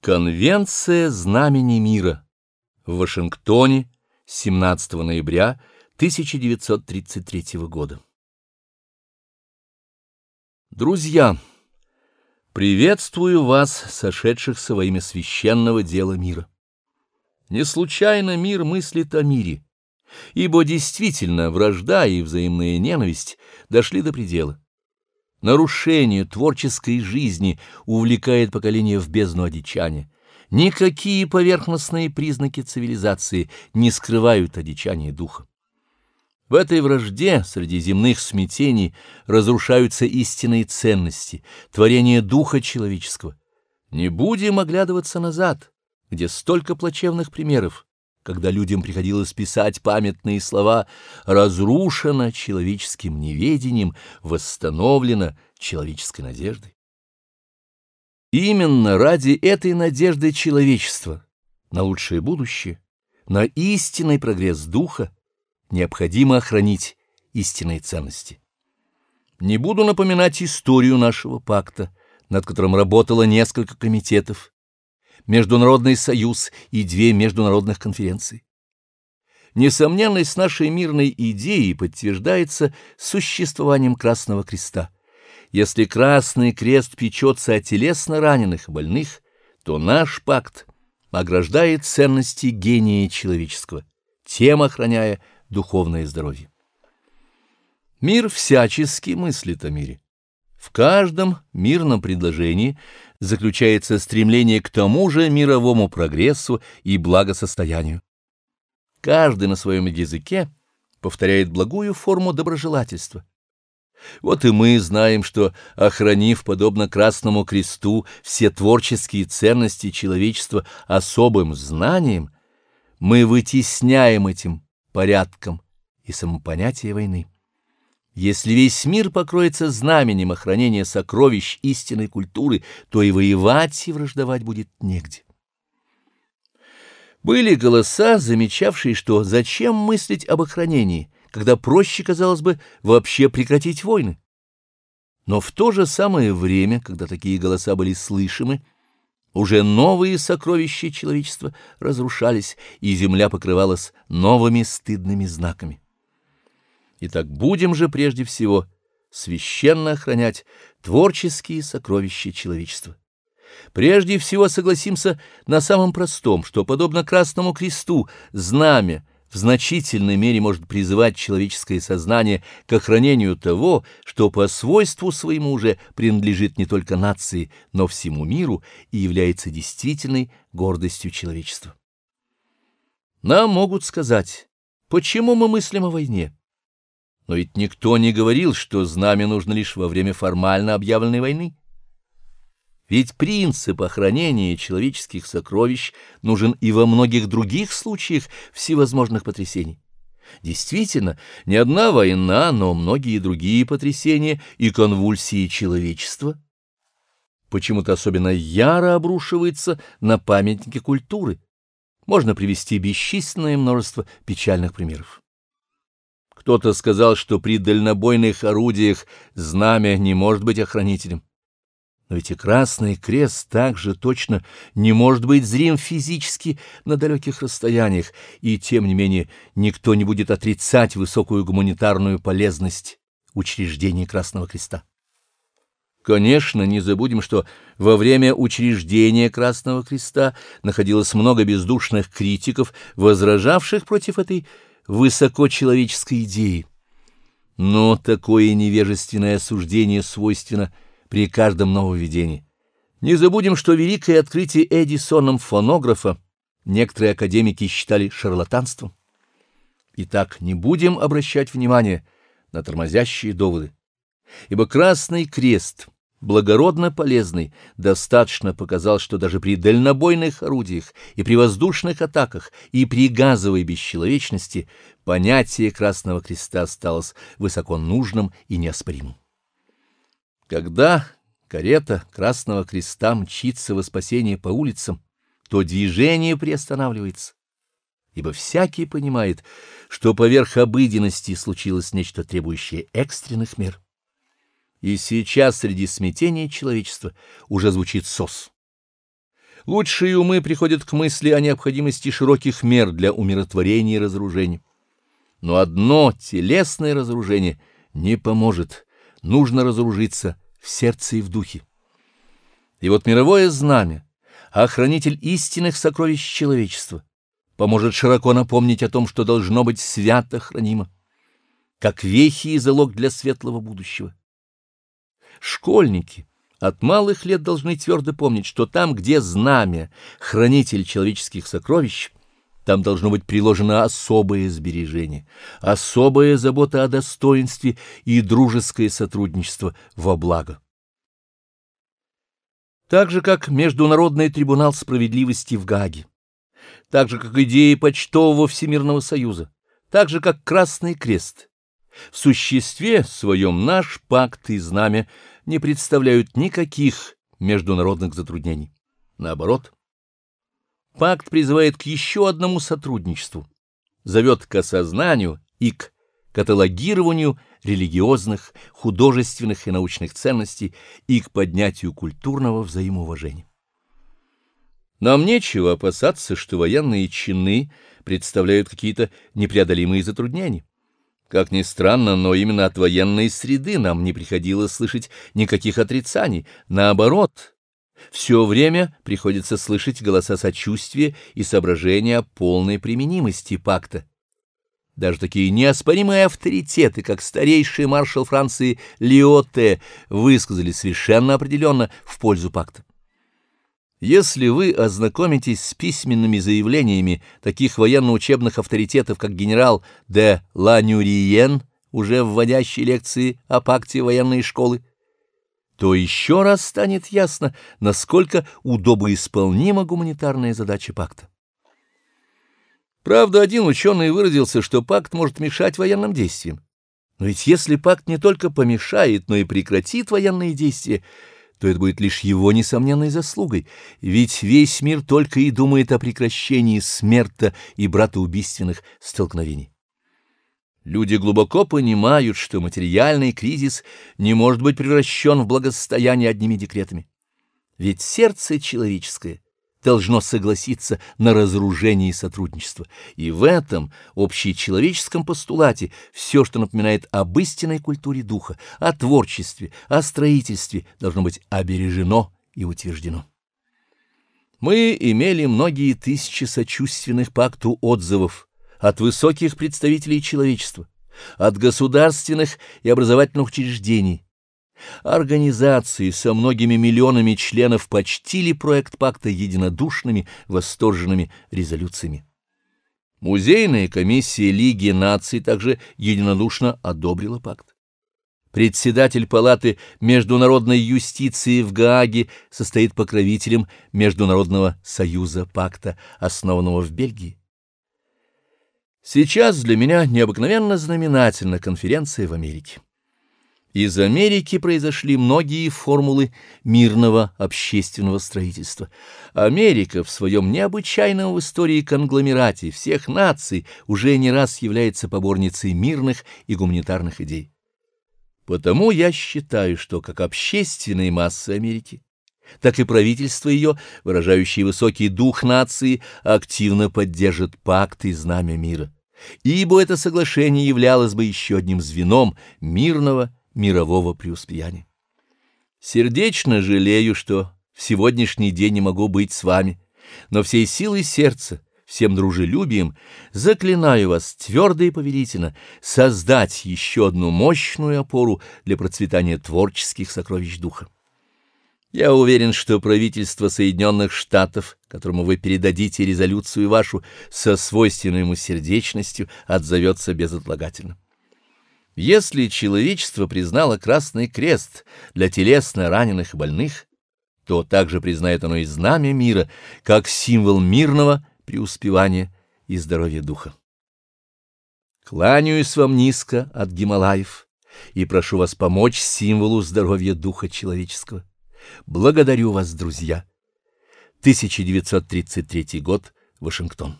Конвенция Знамени Мира в Вашингтоне 17 ноября 1933 года. Друзья, приветствую вас, сошедшихся во имя священного дела мира. Не случайно мир мыслит о мире, ибо действительно вражда и взаимная ненависть дошли до предела. Нарушение творческой жизни увлекает поколение в бездну одичания. Никакие поверхностные признаки цивилизации не скрывают одичания духа. В этой вражде среди земных смятений разрушаются истинные ценности, творение духа человеческого. Не будем оглядываться назад, где столько плачевных примеров когда людям приходилось писать памятные слова, разрушено человеческим неведением, восстановлено человеческой надеждой. Именно ради этой надежды человечества на лучшее будущее, на истинный прогресс духа необходимо охранить истинные ценности. Не буду напоминать историю нашего пакта, над которым работало несколько комитетов, Международный союз и две международных конференции. Несомненность нашей мирной идеи подтверждается существованием Красного Креста. Если Красный Крест печется о телесно раненых и больных, то наш пакт ограждает ценности гения человеческого, тем охраняя духовное здоровье. Мир всячески мыслит о мире. В каждом мирном предложении заключается стремление к тому же мировому прогрессу и благосостоянию. Каждый на своем языке повторяет благую форму доброжелательства. Вот и мы знаем, что, охранив, подобно Красному Кресту, все творческие ценности человечества особым знанием, мы вытесняем этим порядком и самопонятие войны. Если весь мир покроется знаменем охранения сокровищ истинной культуры, то и воевать и враждовать будет негде. Были голоса, замечавшие, что зачем мыслить об охранении, когда проще, казалось бы, вообще прекратить войны. Но в то же самое время, когда такие голоса были слышимы, уже новые сокровища человечества разрушались, и земля покрывалась новыми стыдными знаками. Итак, будем же прежде всего священно охранять творческие сокровища человечества. Прежде всего согласимся на самом простом, что, подобно Красному Кресту, знамя в значительной мере может призывать человеческое сознание к охранению того, что по свойству своему уже принадлежит не только нации, но всему миру и является действительной гордостью человечества. Нам могут сказать, почему мы мыслим о войне? Но ведь никто не говорил, что знамя нужно лишь во время формально объявленной войны. Ведь принцип охранения человеческих сокровищ нужен и во многих других случаях всевозможных потрясений. Действительно, не одна война, но многие другие потрясения и конвульсии человечества почему-то особенно яро обрушиваются на памятники культуры. Можно привести бесчисленное множество печальных примеров. Кто-то сказал, что при дальнобойных орудиях знамя не может быть охранителем. Но ведь и Красный Крест также точно не может быть зрим физически на далеких расстояниях, и тем не менее никто не будет отрицать высокую гуманитарную полезность учреждения Красного Креста. Конечно, не забудем, что во время учреждения Красного Креста находилось много бездушных критиков, возражавших против этой высокочеловеческой идеи. Но такое невежественное осуждение свойственно при каждом нововведении. Не забудем, что великое открытие Эдисоном фонографа некоторые академики считали шарлатанством. Итак, не будем обращать внимание на тормозящие доводы, ибо Красный Крест — благородно полезный, достаточно показал, что даже при дальнобойных орудиях и при воздушных атаках и при газовой бесчеловечности понятие Красного Креста осталось высоко нужным и неоспоримым. Когда карета Красного Креста мчится во спасение по улицам, то движение приостанавливается, ибо всякий понимает, что поверх обыденности случилось нечто требующее экстренных мер. И сейчас среди смятения человечества уже звучит сос. Лучшие умы приходят к мысли о необходимости широких мер для умиротворения и разоружения. Но одно телесное разоружение не поможет, нужно разоружиться в сердце и в духе. И вот мировое знамя, охранитель истинных сокровищ человечества, поможет широко напомнить о том, что должно быть свято хранимо, как вехи и залог для светлого будущего. Школьники от малых лет должны твердо помнить, что там, где знамя, хранитель человеческих сокровищ, там должно быть приложено особое сбережение, особая забота о достоинстве и дружеское сотрудничество во благо. Так же, как Международный трибунал справедливости в Гаге, так же, как идеи почтового Всемирного Союза, так же, как Красный Крест. В существе своем наш пакт и знамя не представляют никаких международных затруднений. Наоборот, пакт призывает к еще одному сотрудничеству, зовет к осознанию и к каталогированию религиозных, художественных и научных ценностей и к поднятию культурного взаимоуважения. Нам нечего опасаться, что военные чины представляют какие-то непреодолимые затруднения. Как ни странно, но именно от военной среды нам не приходилось слышать никаких отрицаний. Наоборот, все время приходится слышать голоса сочувствия и соображения о полной применимости пакта. Даже такие неоспоримые авторитеты, как старейший маршал Франции Лиоте, высказали совершенно определенно в пользу пакта. Если вы ознакомитесь с письменными заявлениями таких военно-учебных авторитетов, как генерал де Ланюриен, уже вводящий лекции о пакте военной школы, то еще раз станет ясно, насколько удобоисполнима гуманитарная задача пакта. Правда, один ученый выразился, что пакт может мешать военным действиям. Но ведь если пакт не только помешает, но и прекратит военные действия, то это будет лишь его несомненной заслугой, ведь весь мир только и думает о прекращении смерта и братоубийственных столкновений. Люди глубоко понимают, что материальный кризис не может быть превращен в благосостояние одними декретами. Ведь сердце человеческое — должно согласиться на разоружение и сотрудничество. И в этом общечеловеческом постулате все, что напоминает об истинной культуре духа, о творчестве, о строительстве, должно быть обережено и утверждено. Мы имели многие тысячи сочувственных пакту отзывов от высоких представителей человечества, от государственных и образовательных учреждений, Организации со многими миллионами членов почтили проект пакта единодушными, восторженными резолюциями. Музейная комиссия Лиги наций также единодушно одобрила пакт. Председатель палаты международной юстиции в Гааге состоит покровителем Международного союза пакта, основанного в Бельгии. Сейчас для меня необыкновенно знаменательна конференция в Америке. Из Америки произошли многие формулы мирного общественного строительства. Америка в своем необычайном в истории конгломерате всех наций уже не раз является поборницей мирных и гуманитарных идей. Потому я считаю, что как общественные массы Америки, так и правительство ее, выражающее высокий дух нации, активно поддержит пакт и знамя мира. Ибо это соглашение являлось бы еще одним звеном мирного мирового преуспеяния. Сердечно жалею, что в сегодняшний день не могу быть с вами, но всей силой сердца, всем дружелюбием заклинаю вас твердо и повелительно создать еще одну мощную опору для процветания творческих сокровищ духа. Я уверен, что правительство Соединенных Штатов, которому вы передадите резолюцию вашу со свойственной ему сердечностью, отзовется безотлагательно. Если человечество признало Красный Крест для телесно раненых и больных, то также признает оно и знамя мира, как символ мирного преуспевания и здоровья духа. Кланяюсь вам низко от Гималаев и прошу вас помочь символу здоровья духа человеческого. Благодарю вас, друзья. 1933 год, Вашингтон.